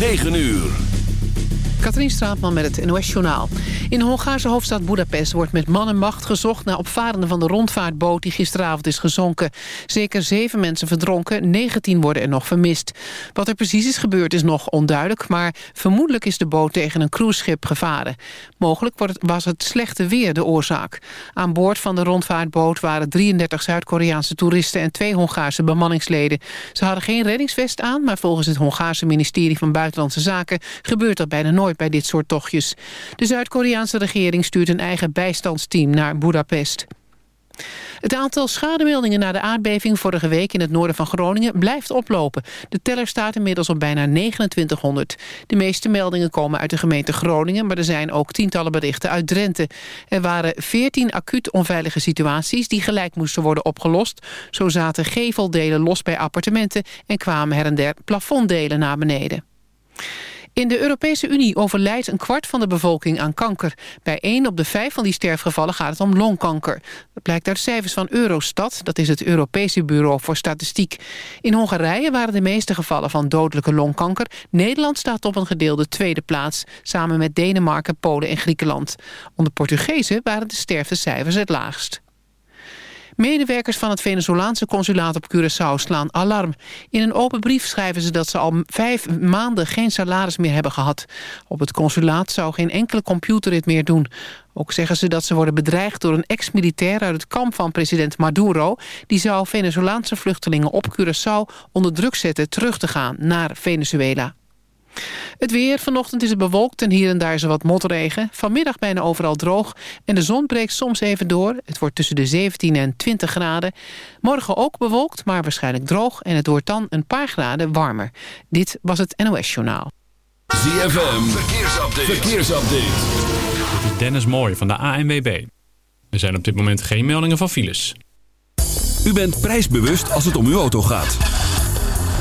9 uur. Katrien Straatman met het NOS-journaal. In de Hongaarse hoofdstad Budapest wordt met man en macht gezocht... naar opvarenden van de rondvaartboot die gisteravond is gezonken. Zeker zeven mensen verdronken, 19 worden er nog vermist. Wat er precies is gebeurd is nog onduidelijk... maar vermoedelijk is de boot tegen een cruiseschip gevaren. Mogelijk was het slechte weer de oorzaak. Aan boord van de rondvaartboot waren 33 Zuid-Koreaanse toeristen... en twee Hongaarse bemanningsleden. Ze hadden geen reddingsvest aan... maar volgens het Hongaarse ministerie van Buitenlandse Zaken... gebeurt dat bijna nooit bij dit soort tochtjes. De Zuid-Koreaanse regering stuurt een eigen bijstandsteam naar Budapest. Het aantal schademeldingen na de aardbeving vorige week in het noorden van Groningen blijft oplopen. De teller staat inmiddels op bijna 2900. De meeste meldingen komen uit de gemeente Groningen, maar er zijn ook tientallen berichten uit Drenthe. Er waren 14 acuut onveilige situaties die gelijk moesten worden opgelost. Zo zaten geveldelen los bij appartementen en kwamen her en der plafonddelen naar beneden. In de Europese Unie overlijdt een kwart van de bevolking aan kanker. Bij één op de vijf van die sterfgevallen gaat het om longkanker. Dat blijkt uit cijfers van Eurostat, dat is het Europese Bureau voor Statistiek. In Hongarije waren de meeste gevallen van dodelijke longkanker. Nederland staat op een gedeelde tweede plaats, samen met Denemarken, Polen en Griekenland. Onder Portugezen waren de sterftecijfers het laagst. Medewerkers van het Venezolaanse consulaat op Curaçao slaan alarm. In een open brief schrijven ze dat ze al vijf maanden geen salaris meer hebben gehad. Op het consulaat zou geen enkele computer dit meer doen. Ook zeggen ze dat ze worden bedreigd door een ex-militair uit het kamp van president Maduro. Die zou Venezolaanse vluchtelingen op Curaçao onder druk zetten terug te gaan naar Venezuela. Het weer. Vanochtend is het bewolkt en hier en daar is er wat motregen. Vanmiddag bijna overal droog en de zon breekt soms even door. Het wordt tussen de 17 en 20 graden. Morgen ook bewolkt, maar waarschijnlijk droog... en het wordt dan een paar graden warmer. Dit was het NOS Journaal. ZFM. Verkeersupdate. Verkeersupdate. Dit is Dennis Mooij van de ANWB. Er zijn op dit moment geen meldingen van files. U bent prijsbewust als het om uw auto gaat.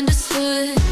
misunderstood.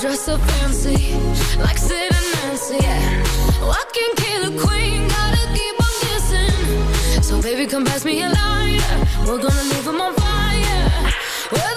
Dress so fancy, like Sid and Nancy. Yeah. Oh, kill a queen, gotta keep on kissing. So baby, come pass me a lighter. We're gonna leave 'em on fire. Well,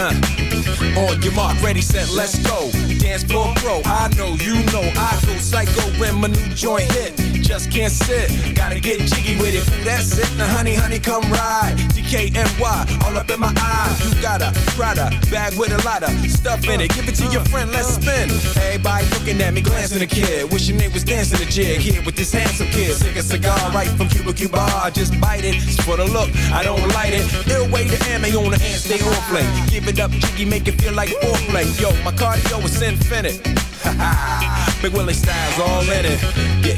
Uh. On your mark, ready, set, let's go. Dance floor pro, I know, you know, I go psycho when my new joint hit. Just can't sit, gotta get jiggy with it. That's it, now honey, honey, come ride. DKNY, all up in my eye. You got a Prada bag with a lot of stuff in it. Give it to your friend, let's spin. Everybody looking at me, glancing a kid. Wishing they was dancing a jig here with this handsome kid. Sick a cigar right from Cuba Cuba. I just bite it, it's for the look, I don't light it. Ill way to ammo on the hand, stay on play. Give it up, jiggy, make it feel like foreplay. Yo, my cardio is infinite. Big Willie styles all in it. Getting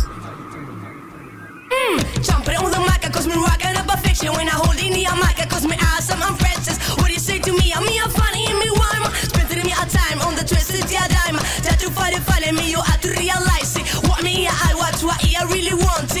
Mm, jumping on the mic, cause me rocking up a fiction. When I hold in the mic, cause me awesome, I'm Francis. What do you say to me? I'm me, I'm funny, and me rhyme. Spending me a time on the twisted yeah dime. That you find it funny, me, you have to realize it. What me, I watch, what I really want it.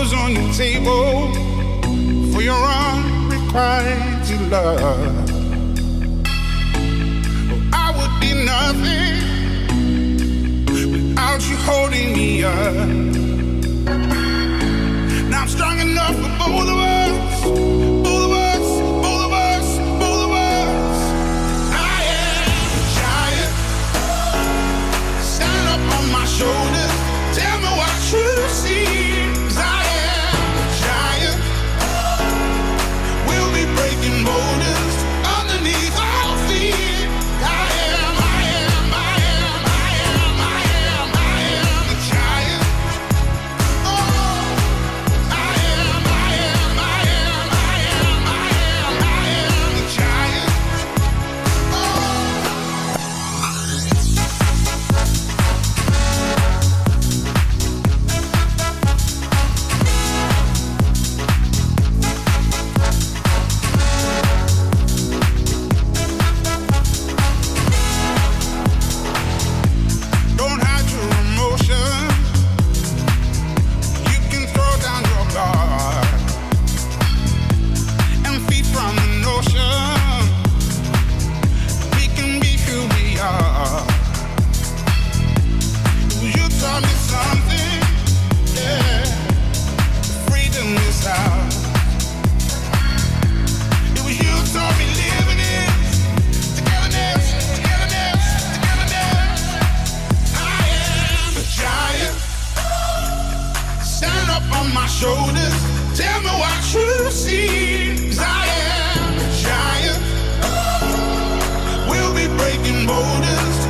bills on the table for your unrequited love. Well, I would be nothing without you holding me up. Now I'm strong enough for both of us. Both of us, both of us, both of us. I am giant. Stand up on my shoulders. Tell me what you see. taking borders.